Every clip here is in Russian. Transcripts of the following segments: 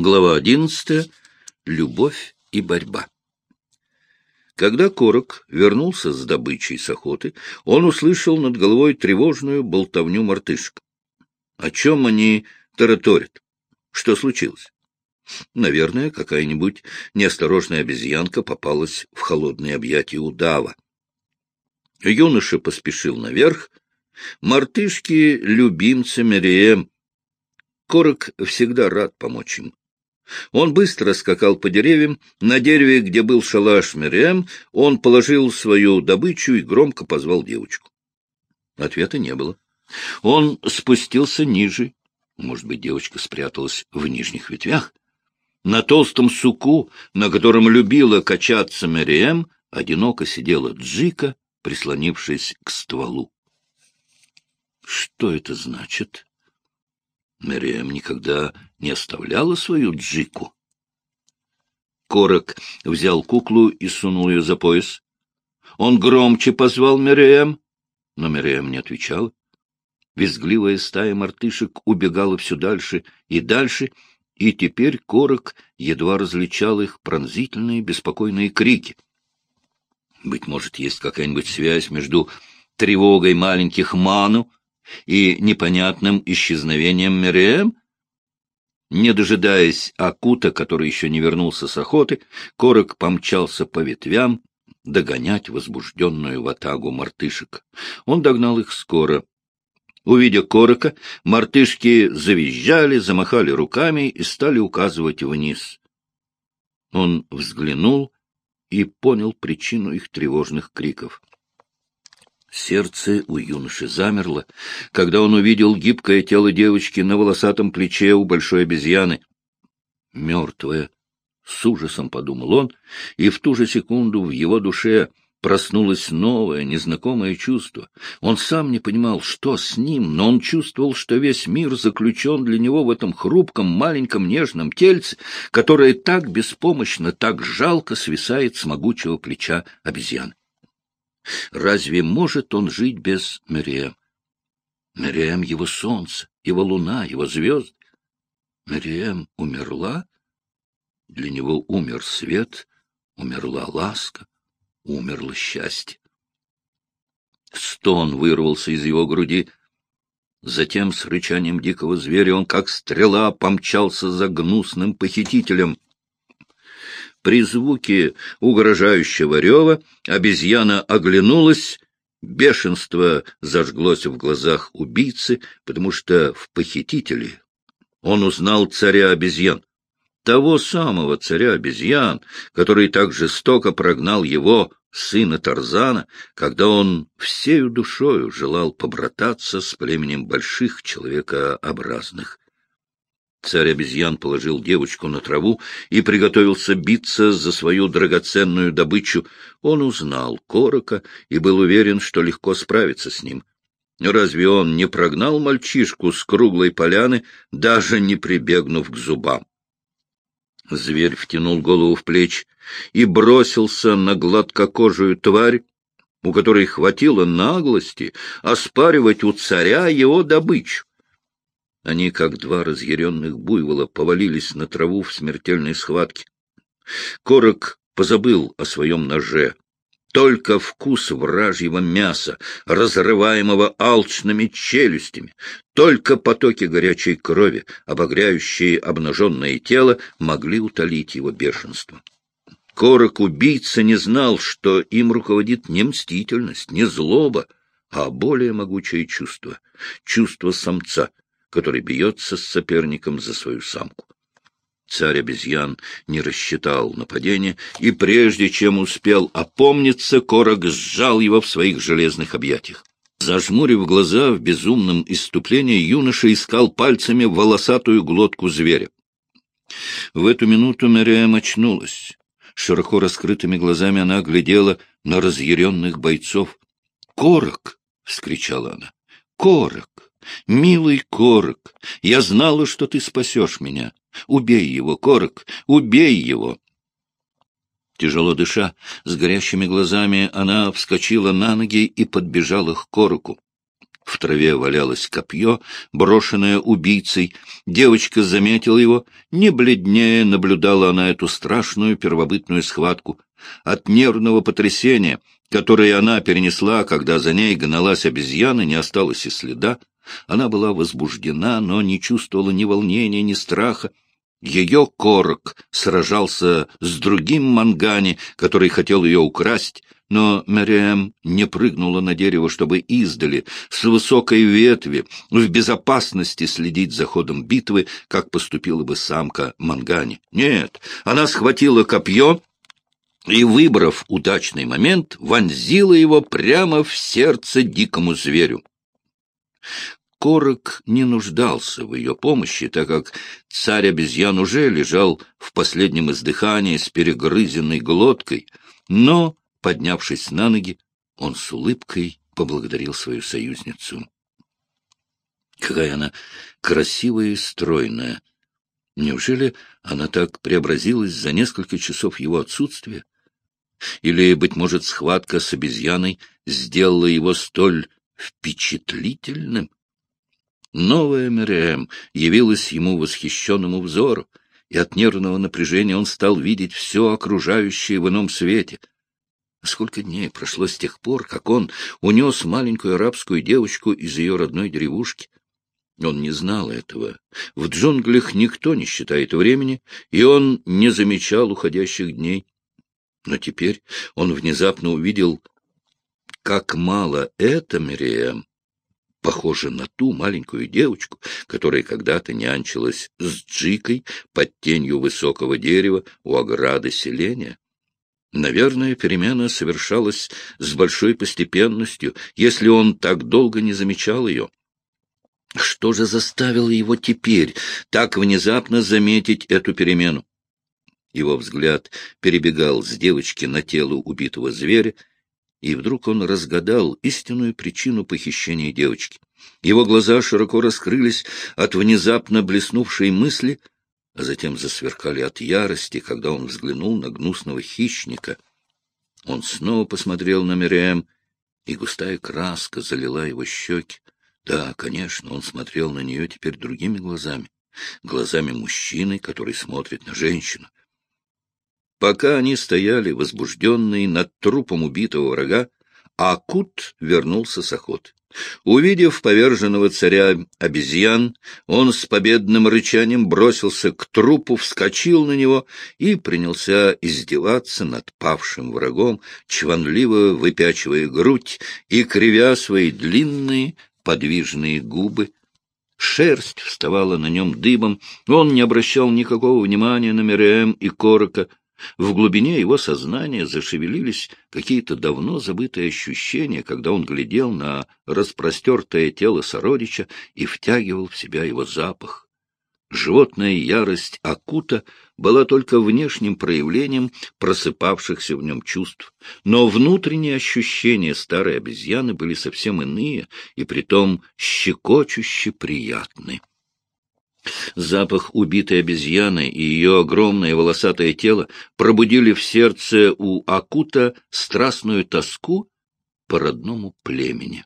Глава одиннадцатая. Любовь и борьба. Когда Корок вернулся с добычей с охоты, он услышал над головой тревожную болтовню мартышек. О чем они тараторят? Что случилось? Наверное, какая-нибудь неосторожная обезьянка попалась в холодные объятия удава. Юноша поспешил наверх. Мартышки — любимцы Мериэм. Корок всегда рад помочь им. Он быстро скакал по деревьям. На дереве, где был шалаш Мериэм, он положил свою добычу и громко позвал девочку. Ответа не было. Он спустился ниже. Может быть, девочка спряталась в нижних ветвях? На толстом суку, на котором любила качаться Мериэм, одиноко сидела Джика, прислонившись к стволу. Что это значит? Мэриэм никогда не оставляла свою Джику. Корок взял куклу и сунул ее за пояс. Он громче позвал Мериэм, но Мериэм не отвечал. Визгливая стая мартышек убегала все дальше и дальше, и теперь Корок едва различал их пронзительные беспокойные крики. Быть может, есть какая-нибудь связь между тревогой маленьких Ману и непонятным исчезновением Мериэм? Не дожидаясь Акута, который еще не вернулся с охоты, Корок помчался по ветвям догонять возбужденную ватагу мартышек. Он догнал их скоро. Увидя Корока, мартышки завизжали, замахали руками и стали указывать вниз. Он взглянул и понял причину их тревожных криков. Сердце у юноши замерло, когда он увидел гибкое тело девочки на волосатом плече у большой обезьяны. Мертвая. С ужасом подумал он, и в ту же секунду в его душе проснулось новое, незнакомое чувство. Он сам не понимал, что с ним, но он чувствовал, что весь мир заключен для него в этом хрупком, маленьком, нежном тельце, которое так беспомощно, так жалко свисает с могучего плеча обезьяны. Разве может он жить без Мериэм? Мериэм — его солнце, его луна, его звезды. Мериэм умерла? Для него умер свет, умерла ласка, умерло счастье. Стон вырвался из его груди. Затем с рычанием дикого зверя он, как стрела, помчался за гнусным похитителем — при звуке угрожающего рева обезьяна оглянулась, бешенство зажглось в глазах убийцы, потому что в похитителе он узнал царя обезьян, того самого царя обезьян, который так жестоко прогнал его, сына Тарзана, когда он всею душою желал побрататься с племенем больших человекообразных. Царь обезьян положил девочку на траву и приготовился биться за свою драгоценную добычу. Он узнал Корока и был уверен, что легко справится с ним. Разве он не прогнал мальчишку с круглой поляны, даже не прибегнув к зубам? Зверь втянул голову в плечи и бросился на гладкокожую тварь, у которой хватило наглости оспаривать у царя его добычу. Они, как два разъяренных буйвола, повалились на траву в смертельной схватке. Корок позабыл о своем ноже. Только вкус вражьего мяса, разрываемого алчными челюстями, только потоки горячей крови, обогряющие обнаженное тело, могли утолить его бешенство. Корок-убийца не знал, что им руководит не мстительность, не злоба, а более могучее чувство — чувство самца — который бьется с соперником за свою самку. Царь обезьян не рассчитал нападение, и прежде чем успел опомниться, Корок сжал его в своих железных объятиях. Зажмурив глаза в безумном иступлении, юноша искал пальцами волосатую глотку зверя. В эту минуту Мэриэм очнулась. Широко раскрытыми глазами она глядела на разъяренных бойцов. «Корок!» — вскричала она. «Корок! Милый Корок, я знала, что ты спасешь меня. Убей его, Корок, убей его. Тяжело дыша, с горящими глазами, она вскочила на ноги и подбежала к Короку. В траве валялось копье, брошенное убийцей. Девочка заметила его. Не бледнее наблюдала она эту страшную первобытную схватку. От нервного потрясения, которое она перенесла, когда за ней гналась обезьяна, не осталось и следа. Она была возбуждена, но не чувствовала ни волнения, ни страха. Ее корок сражался с другим мангани, который хотел ее украсть, но Мэриэм не прыгнула на дерево, чтобы издали, с высокой ветви, в безопасности следить за ходом битвы, как поступила бы самка Мангани. Нет, она схватила копье и, выбрав удачный момент, вонзила его прямо в сердце дикому зверю. Корок не нуждался в ее помощи, так как царь-обезьян уже лежал в последнем издыхании с перегрызенной глоткой, но Поднявшись на ноги, он с улыбкой поблагодарил свою союзницу. Какая она красивая и стройная! Неужели она так преобразилась за несколько часов его отсутствия? Или, быть может, схватка с обезьяной сделала его столь впечатлительным? Новая Мириэм явилась ему восхищенному взору, и от нервного напряжения он стал видеть все окружающее в ином свете — Сколько дней прошло с тех пор, как он унес маленькую арабскую девочку из ее родной деревушки? Он не знал этого. В джунглях никто не считает времени, и он не замечал уходящих дней. Но теперь он внезапно увидел, как мало эта Мириэм похожа на ту маленькую девочку, которая когда-то нянчилась с Джикой под тенью высокого дерева у ограды селения. Наверное, перемена совершалась с большой постепенностью, если он так долго не замечал ее. Что же заставило его теперь так внезапно заметить эту перемену? Его взгляд перебегал с девочки на тело убитого зверя, и вдруг он разгадал истинную причину похищения девочки. Его глаза широко раскрылись от внезапно блеснувшей мысли — а затем засверкали от ярости, когда он взглянул на гнусного хищника. Он снова посмотрел на Мириэм, и густая краска залила его щеки. Да, конечно, он смотрел на нее теперь другими глазами, глазами мужчины, который смотрит на женщину. Пока они стояли, возбужденные над трупом убитого врага, Акут вернулся с охоты. Увидев поверженного царя обезьян, он с победным рычанием бросился к трупу, вскочил на него и принялся издеваться над павшим врагом, чванливо выпячивая грудь и кривя свои длинные подвижные губы. Шерсть вставала на нем дыбом, он не обращал никакого внимания на Мириэм и Корока, в глубине его сознания зашевелились какие-то давно забытые ощущения, когда он глядел на распростертое тело сородича и втягивал в себя его запах. Животная ярость Акута была только внешним проявлением просыпавшихся в нем чувств, но внутренние ощущения старой обезьяны были совсем иные и притом щекочуще приятны. Запах убитой обезьяны и ее огромное волосатое тело пробудили в сердце у Акута страстную тоску по родному племени.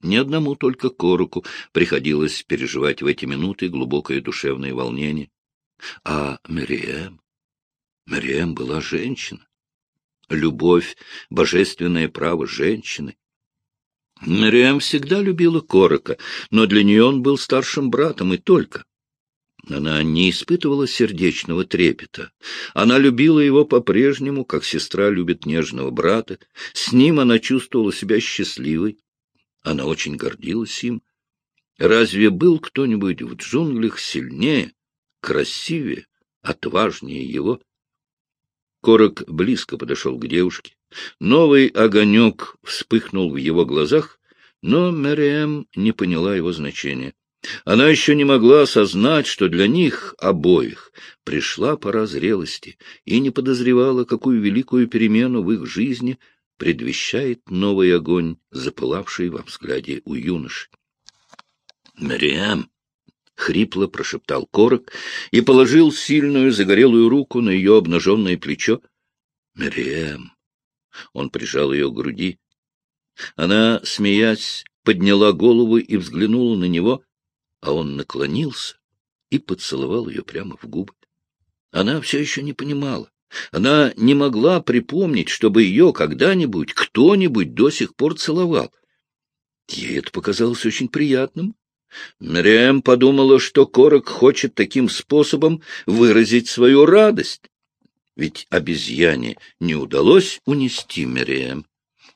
Ни одному только Коруку приходилось переживать в эти минуты глубокое душевное волнение. А Мариэм? Мариэм была женщина. Любовь — божественное право женщины. Мариам всегда любила Корока, но для нее он был старшим братом и только. Она не испытывала сердечного трепета. Она любила его по-прежнему, как сестра любит нежного брата. С ним она чувствовала себя счастливой. Она очень гордилась им. Разве был кто-нибудь в джунглях сильнее, красивее, отважнее его? Корок близко подошел к девушке. Новый огонек вспыхнул в его глазах, но Мэриэм не поняла его значения. Она еще не могла осознать, что для них обоих пришла пора зрелости, и не подозревала, какую великую перемену в их жизни предвещает новый огонь, запылавший во взгляде у юноши. «Мариам!» — хрипло прошептал Корок и положил сильную загорелую руку на ее обнаженное плечо. «Мариам!» Он прижал ее к груди. Она, смеясь, подняла голову и взглянула на него, а он наклонился и поцеловал ее прямо в губы. Она все еще не понимала. Она не могла припомнить, чтобы ее когда-нибудь кто-нибудь до сих пор целовал. Ей это показалось очень приятным. Мириэм подумала, что Корок хочет таким способом выразить свою радость. Ведь обезьяне не удалось унести Мириэм.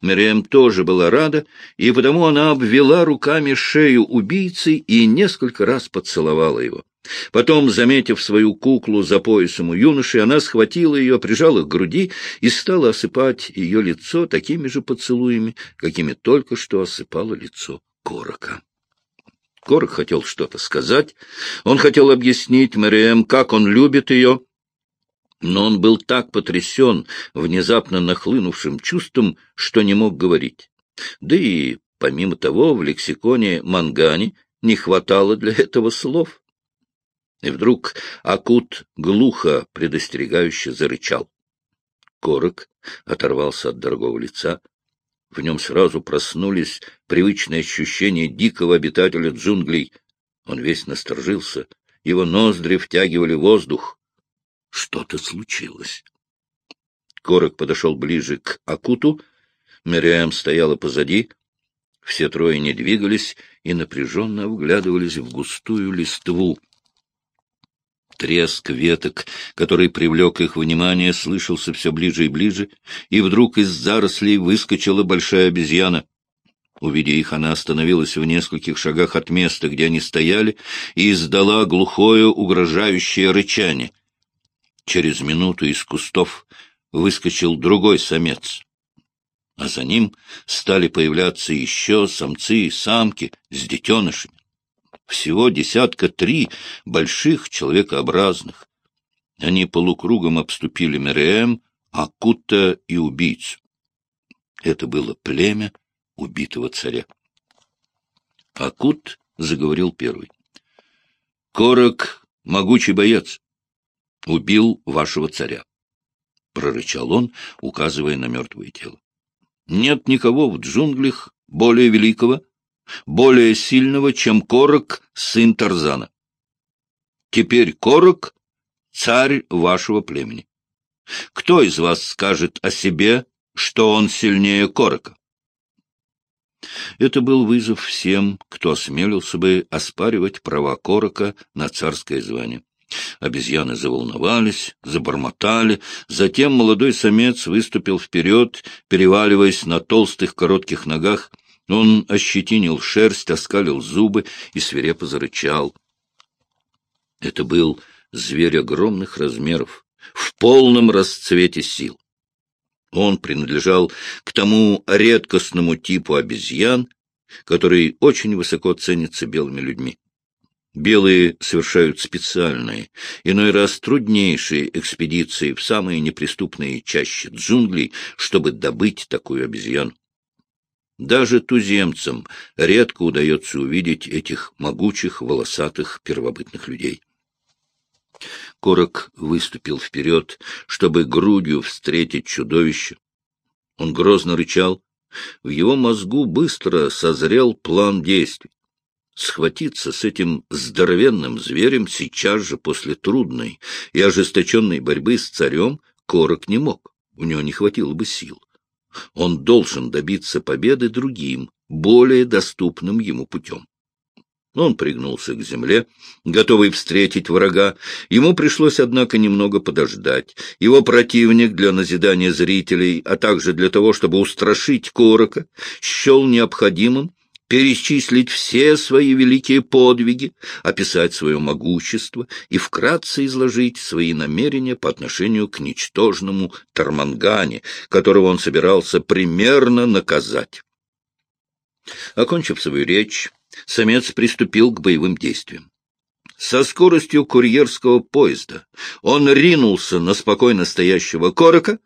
Мириэм тоже была рада, и потому она обвела руками шею убийцы и несколько раз поцеловала его. Потом, заметив свою куклу за поясом у юноши, она схватила ее, прижала к груди и стала осыпать ее лицо такими же поцелуями, какими только что осыпала лицо Корока. Корок хотел что-то сказать, он хотел объяснить Мэриэм, как он любит ее, но он был так потрясен внезапно нахлынувшим чувством, что не мог говорить. Да и, помимо того, в лексиконе Мангани не хватало для этого слов. И вдруг Акут глухо предостерегающе зарычал. Корок оторвался от дорогого лица. В нем сразу проснулись привычные ощущения дикого обитателя джунглей. Он весь насторожился, его ноздри втягивали воздух. Что-то случилось. Корок подошел ближе к Акуту, Мириам стояла позади. Все трое не двигались и напряженно вглядывались в густую листву. Треск веток, который привлек их внимание, слышался все ближе и ближе, и вдруг из зарослей выскочила большая обезьяна. Увидя их, она остановилась в нескольких шагах от места, где они стояли, и издала глухое, угрожающее рычание. Через минуту из кустов выскочил другой самец, а за ним стали появляться еще самцы и самки с детенышами всего десятка три больших человекообразных. Они полукругом обступили Мереем, Акута и убийцу. Это было племя убитого царя. Акут заговорил первый. — Корок — могучий боец. Убил вашего царя. — прорычал он, указывая на мертвое тело. — Нет никого в джунглях более великого, более сильного, чем Корок, сын Тарзана. Теперь Корок — царь вашего племени. Кто из вас скажет о себе, что он сильнее Корока? Это был вызов всем, кто осмелился бы оспаривать права Корока на царское звание. Обезьяны заволновались, забормотали, затем молодой самец выступил вперед, переваливаясь на толстых коротких ногах, он ощетинил шерсть, оскалил зубы и свирепо зарычал. Это был зверь огромных размеров, в полном расцвете сил. Он принадлежал к тому редкостному типу обезьян, который очень высоко ценится белыми людьми. Белые совершают специальные, иной раз труднейшие экспедиции в самые неприступные чащи джунглей, чтобы добыть такую обезьяну. Даже туземцам редко удается увидеть этих могучих, волосатых первобытных людей. Корок выступил вперед, чтобы грудью встретить чудовище. Он грозно рычал. В его мозгу быстро созрел план действий. Схватиться с этим здоровенным зверем сейчас же после трудной и ожесточенной борьбы с царем Корок не мог. У него не хватило бы сил. Он должен добиться победы другим, более доступным ему путем. Он пригнулся к земле, готовый встретить врага. Ему пришлось, однако, немного подождать. Его противник для назидания зрителей, а также для того, чтобы устрашить Корока, счел необходимым перечислить все свои великие подвиги, описать свое могущество и вкратце изложить свои намерения по отношению к ничтожному Тармангане, которого он собирался примерно наказать. Окончив свою речь, самец приступил к боевым действиям. Со скоростью курьерского поезда он ринулся на спокойно стоящего корока.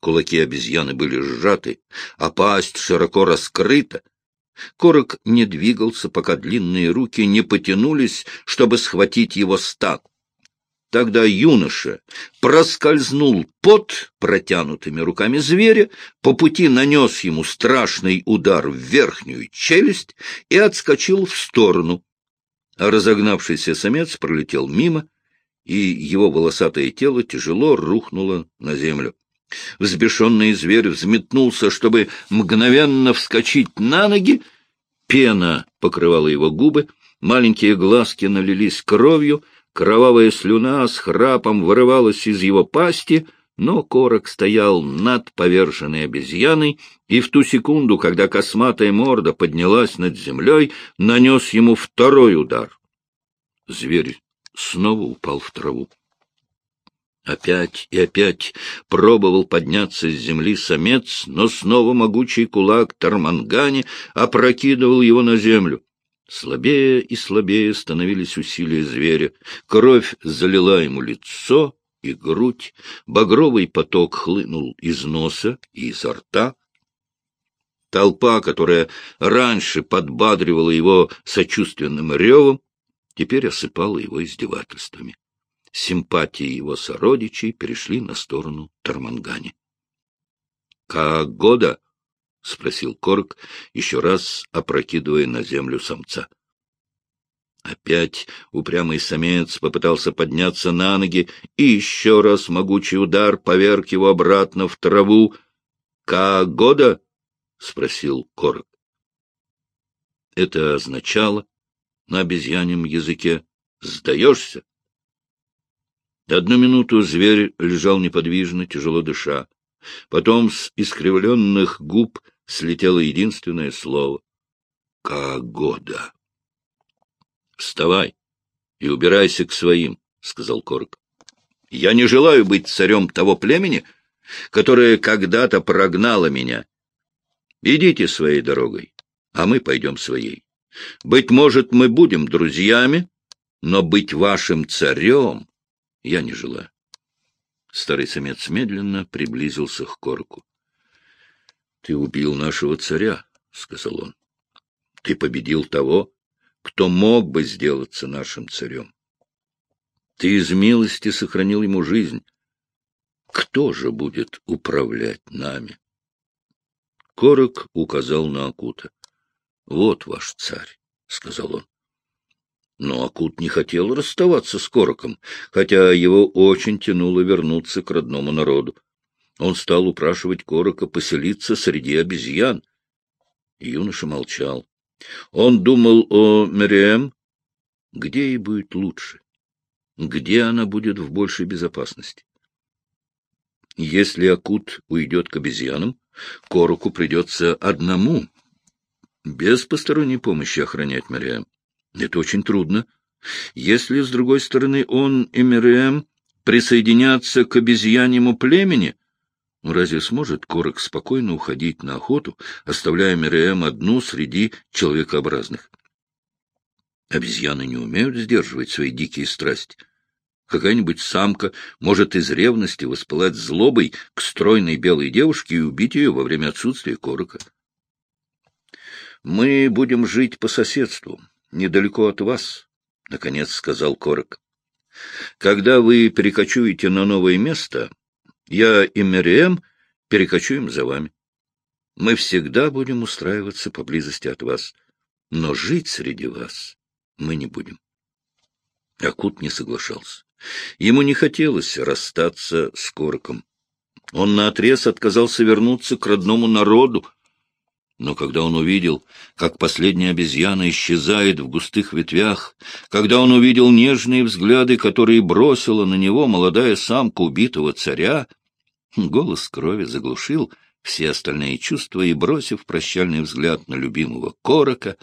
Кулаки обезьяны были сжаты, а пасть широко раскрыта, Корок не двигался, пока длинные руки не потянулись, чтобы схватить его стан. Тогда юноша проскользнул под протянутыми руками зверя, по пути нанес ему страшный удар в верхнюю челюсть и отскочил в сторону. А разогнавшийся самец пролетел мимо, и его волосатое тело тяжело рухнуло на землю. Взбешенный зверь взметнулся, чтобы мгновенно вскочить на ноги. Пена покрывала его губы, маленькие глазки налились кровью — Кровавая слюна с храпом вырывалась из его пасти, но корок стоял над поверженной обезьяной, и в ту секунду, когда косматая морда поднялась над землей, нанес ему второй удар. Зверь снова упал в траву. Опять и опять пробовал подняться с земли самец, но снова могучий кулак Тармангани опрокидывал его на землю. Слабее и слабее становились усилия зверя. Кровь залила ему лицо и грудь, багровый поток хлынул из носа и изо рта. Толпа, которая раньше подбадривала его сочувственным ревом, теперь осыпала его издевательствами. Симпатии его сородичей перешли на сторону Тармангани. — Как года? — спросил Корк, еще раз опрокидывая на землю самца. Опять упрямый самец попытался подняться на ноги, и еще раз могучий удар поверг его обратно в траву. — Как года? — спросил Корк. Это означало на обезьяньем языке «Сдаешься?» Одну минуту зверь лежал неподвижно, тяжело дыша. Потом с искривленных губ слетело единственное слово — «Кагода». — Вставай и убирайся к своим, — сказал Корк. — Я не желаю быть царем того племени, которое когда-то прогнало меня. Идите своей дорогой, а мы пойдем своей. Быть может, мы будем друзьями, но быть вашим царем я не желаю. Старый самец медленно приблизился к Корку. Ты убил нашего царя, — сказал он. Ты победил того, кто мог бы сделаться нашим царем. Ты из милости сохранил ему жизнь. Кто же будет управлять нами? Корок указал на Акута. — Вот ваш царь, — сказал он. Но Акут не хотел расставаться с Короком, хотя его очень тянуло вернуться к родному народу. Он стал упрашивать Корока поселиться среди обезьян. Юноша молчал. Он думал о Мериэм, где ей будет лучше, где она будет в большей безопасности. Если Акут уйдет к обезьянам, Короку придется одному, без посторонней помощи охранять Мериэм. Это очень трудно. Если, с другой стороны, он и Мериэм присоединятся к обезьяньему племени, разве сможет Корок спокойно уходить на охоту, оставляя Мириэм одну среди человекообразных? Обезьяны не умеют сдерживать свои дикие страсти. Какая-нибудь самка может из ревности воспылать злобой к стройной белой девушке и убить ее во время отсутствия Корока. «Мы будем жить по соседству, недалеко от вас», — наконец сказал Корок. «Когда вы перекочуете на новое место, я и Мериэм перекочуем за вами. Мы всегда будем устраиваться поблизости от вас, но жить среди вас мы не будем. Акут не соглашался. Ему не хотелось расстаться с Корком. Он наотрез отказался вернуться к родному народу, но когда он увидел, как последняя обезьяна исчезает в густых ветвях, когда он увидел нежные взгляды, которые бросила на него молодая самка убитого царя, голос крови заглушил все остальные чувства и, бросив прощальный взгляд на любимого корока,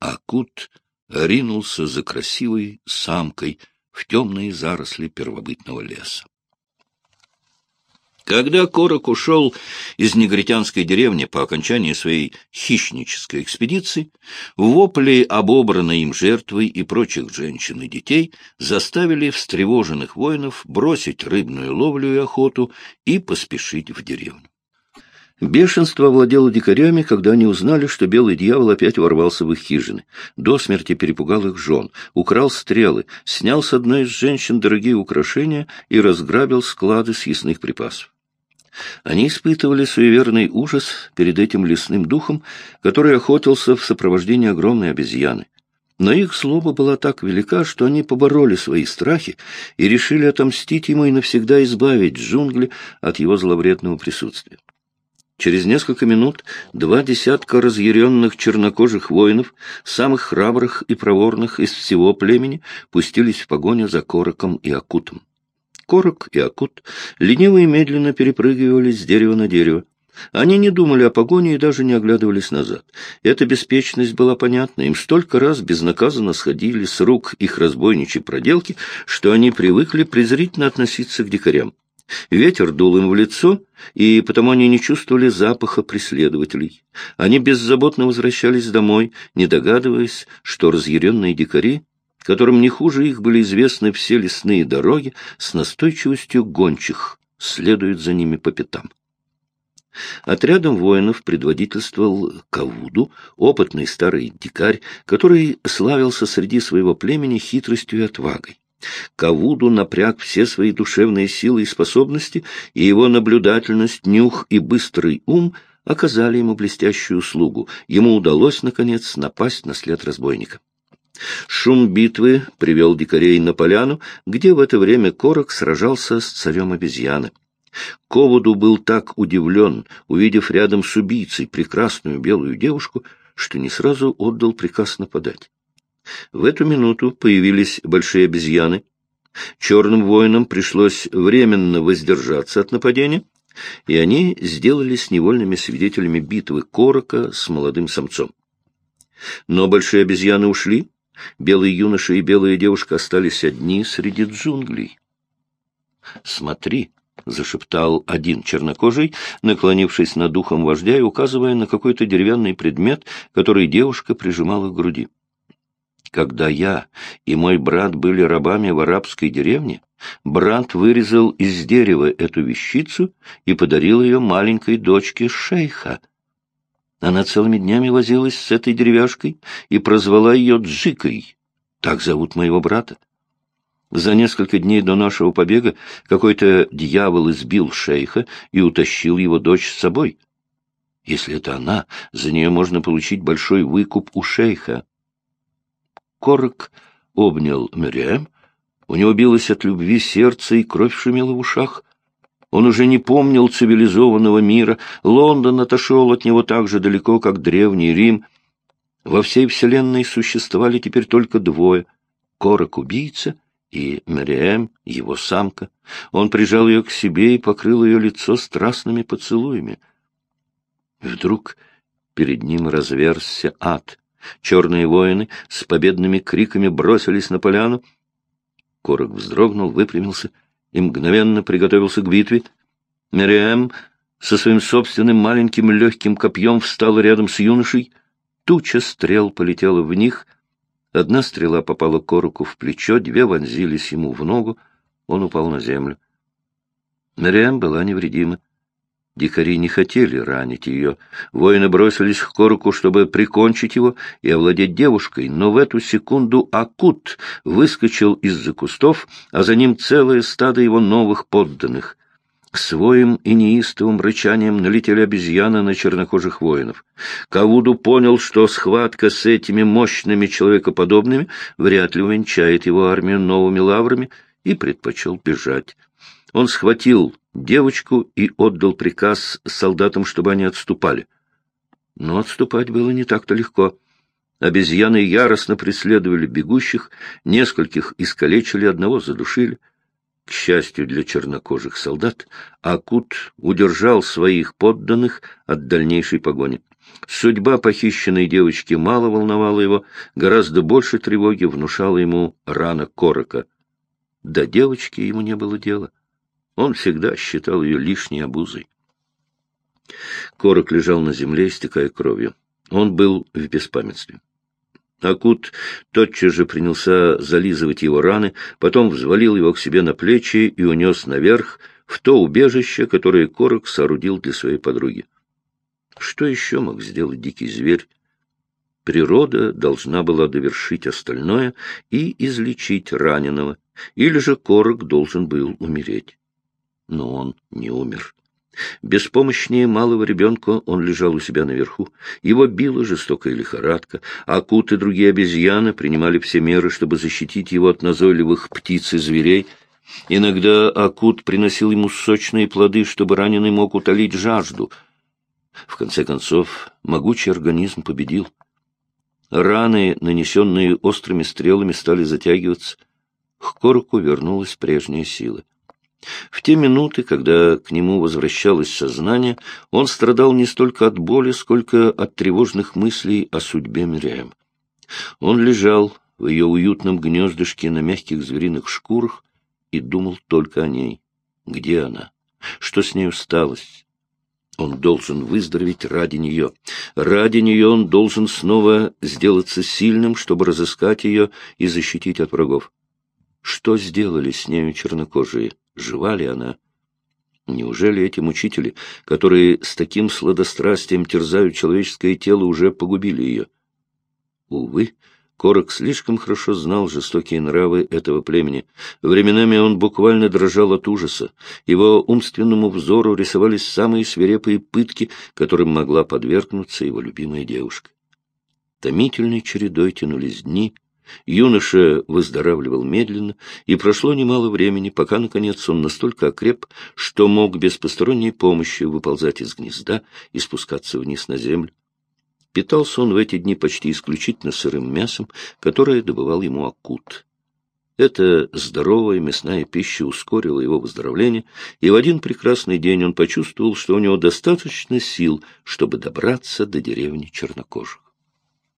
Акут ринулся за красивой самкой в темные заросли первобытного леса. Когда Корок ушел из негритянской деревни по окончании своей хищнической экспедиции, вопли обобранной им жертвой и прочих женщин и детей заставили встревоженных воинов бросить рыбную ловлю и охоту и поспешить в деревню. Бешенство овладело дикарями, когда они узнали, что белый дьявол опять ворвался в их хижины. До смерти перепугал их жен, украл стрелы, снял с одной из женщин дорогие украшения и разграбил склады съестных припасов. Они испытывали суеверный ужас перед этим лесным духом, который охотился в сопровождении огромной обезьяны. Но их злоба была так велика, что они побороли свои страхи и решили отомстить ему и навсегда избавить джунгли от его зловредного присутствия. Через несколько минут два десятка разъяренных чернокожих воинов, самых храбрых и проворных из всего племени, пустились в погоню за Короком и Акутом. Корок и Акут лениво и медленно перепрыгивали с дерева на дерево. Они не думали о погоне и даже не оглядывались назад. Эта беспечность была понятна. Им столько раз безнаказанно сходили с рук их разбойничьи проделки, что они привыкли презрительно относиться к дикарям. Ветер дул им в лицо, и потому они не чувствовали запаха преследователей. Они беззаботно возвращались домой, не догадываясь, что разъяренные дикари, которым не хуже их были известны все лесные дороги, с настойчивостью гончих следуют за ними по пятам. Отрядом воинов предводительствовал Кавуду, опытный старый дикарь, который славился среди своего племени хитростью и отвагой. Кавуду напряг все свои душевные силы и способности, и его наблюдательность, нюх и быстрый ум оказали ему блестящую услугу. Ему удалось, наконец, напасть на след разбойника. Шум битвы привел дикарей на поляну, где в это время Корок сражался с царем обезьяны. Ковуду был так удивлен, увидев рядом с убийцей прекрасную белую девушку, что не сразу отдал приказ нападать. В эту минуту появились большие обезьяны. Черным воинам пришлось временно воздержаться от нападения, и они сделались невольными свидетелями битвы Корока с молодым самцом. Но большие обезьяны ушли, белый юноша и белая девушка остались одни среди джунглей. «Смотри!» — зашептал один чернокожий, наклонившись над духом вождя и указывая на какой-то деревянный предмет, который девушка прижимала к груди. Когда я и мой брат были рабами в арабской деревне, брат вырезал из дерева эту вещицу и подарил ее маленькой дочке шейха. Она целыми днями возилась с этой деревяшкой и прозвала ее Джикой. Так зовут моего брата. За несколько дней до нашего побега какой-то дьявол избил шейха и утащил его дочь с собой. Если это она, за нее можно получить большой выкуп у шейха. Корок обнял Мириэм. У него билось от любви сердце, и кровь шумела в ушах. Он уже не помнил цивилизованного мира. Лондон отошел от него так же далеко, как древний Рим. Во всей вселенной существовали теперь только двое — Корок-убийца и Мариэм, его самка. Он прижал ее к себе и покрыл ее лицо страстными поцелуями. Вдруг перед ним разверзся ад — Черные воины с победными криками бросились на поляну. Корок вздрогнул, выпрямился и мгновенно приготовился к битве. Мириэм со своим собственным маленьким легким копьем встала рядом с юношей. Туча стрел полетела в них. Одна стрела попала Короку в плечо, две вонзились ему в ногу. Он упал на землю. Мириэм была невредима. Дикари не хотели ранить ее. Воины бросились к Корку, чтобы прикончить его и овладеть девушкой, но в эту секунду Акут выскочил из-за кустов, а за ним целое стадо его новых подданных. Своим и неистовым рычанием налетели обезьяны на чернокожих воинов. Кавуду понял, что схватка с этими мощными человекоподобными вряд ли увенчает его армию новыми лаврами, и предпочел бежать. Он схватил девочку и отдал приказ солдатам, чтобы они отступали. Но отступать было не так-то легко. Обезьяны яростно преследовали бегущих, нескольких искалечили, одного задушили. К счастью для чернокожих солдат, Акут удержал своих подданных от дальнейшей погони. Судьба похищенной девочки мало волновала его, гораздо больше тревоги внушала ему рана Корока. До девочки ему не было дела. Он всегда считал ее лишней обузой. Корок лежал на земле, истекая кровью. Он был в беспамятстве. Акут тотчас же принялся зализывать его раны, потом взвалил его к себе на плечи и унес наверх, в то убежище, которое Корок соорудил для своей подруги. Что еще мог сделать дикий зверь? Природа должна была довершить остальное и излечить раненого, или же Корок должен был умереть. Но он не умер. Беспомощнее малого ребенка он лежал у себя наверху. Его била жестокая лихорадка, а Акут и другие обезьяны принимали все меры, чтобы защитить его от назойливых птиц и зверей. Иногда Акут приносил ему сочные плоды, чтобы раненый мог утолить жажду. В конце концов, могучий организм победил. Раны, нанесенные острыми стрелами, стали затягиваться. К Короку вернулась прежняя сила. В те минуты, когда к нему возвращалось сознание, он страдал не столько от боли, сколько от тревожных мыслей о судьбе Мириам. Он лежал в ее уютном гнездышке на мягких звериных шкурах и думал только о ней. Где она? Что с ней сталось? Он должен выздороветь ради нее. Ради нее он должен снова сделаться сильным, чтобы разыскать ее и защитить от врагов. Что сделали с нею чернокожие? Жива ли она? Неужели эти мучители, которые с таким сладострастием терзают человеческое тело, уже погубили ее? Увы, Корок слишком хорошо знал жестокие нравы этого племени. Временами он буквально дрожал от ужаса. Его умственному взору рисовались самые свирепые пытки, которым могла подвергнуться его любимая девушка. Томительной чередой тянулись дни — Юноша выздоравливал медленно, и прошло немало времени, пока, наконец, он настолько окреп, что мог без посторонней помощи выползать из гнезда и спускаться вниз на землю. Питался он в эти дни почти исключительно сырым мясом, которое добывал ему акут. Эта здоровая мясная пища ускорила его выздоровление, и в один прекрасный день он почувствовал, что у него достаточно сил, чтобы добраться до деревни чернокожих.